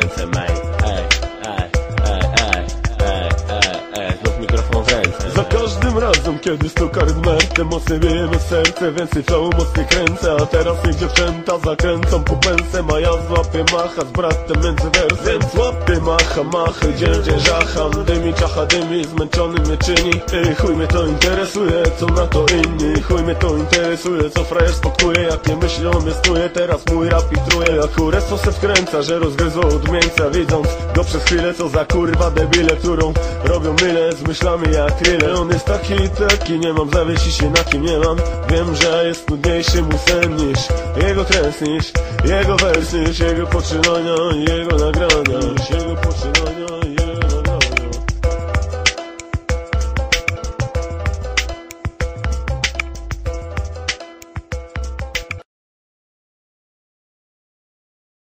ręce, mej Ej, ej, ej, ej, ej, ej, ej mikrofon w ręce Za każdym razem, kiedy stuka rytmertem Mocny bije me serce, więcej flow mocniej kręcę. A teraz jak dziewczęta zakręcą pupęsem A ja złapię macha z bratem między wersem. Więc macha, machy, dzień żacham. Dymi, czacha, dymi, zmęczony mnie czyni. Ej, chuj mnie to interesuje, co na to inni. Chuj mnie to interesuje, co frajer spotkuje Jakie myśli o mnie snuje, teraz mój rap i truje Jak kurestwo se wkręca, że rozgryzło od miejsca Widząc go przez chwilę, co za kurwa debile Którą robią mylę z myślami jak thriller. On jest taki i taki, nie mam zawiesić się na kim nie mam. Wiem, że jest nudniejszy mój sen niż Jego trens niż Jego wers niż Jego poczynania jego nagrania jego poczynania i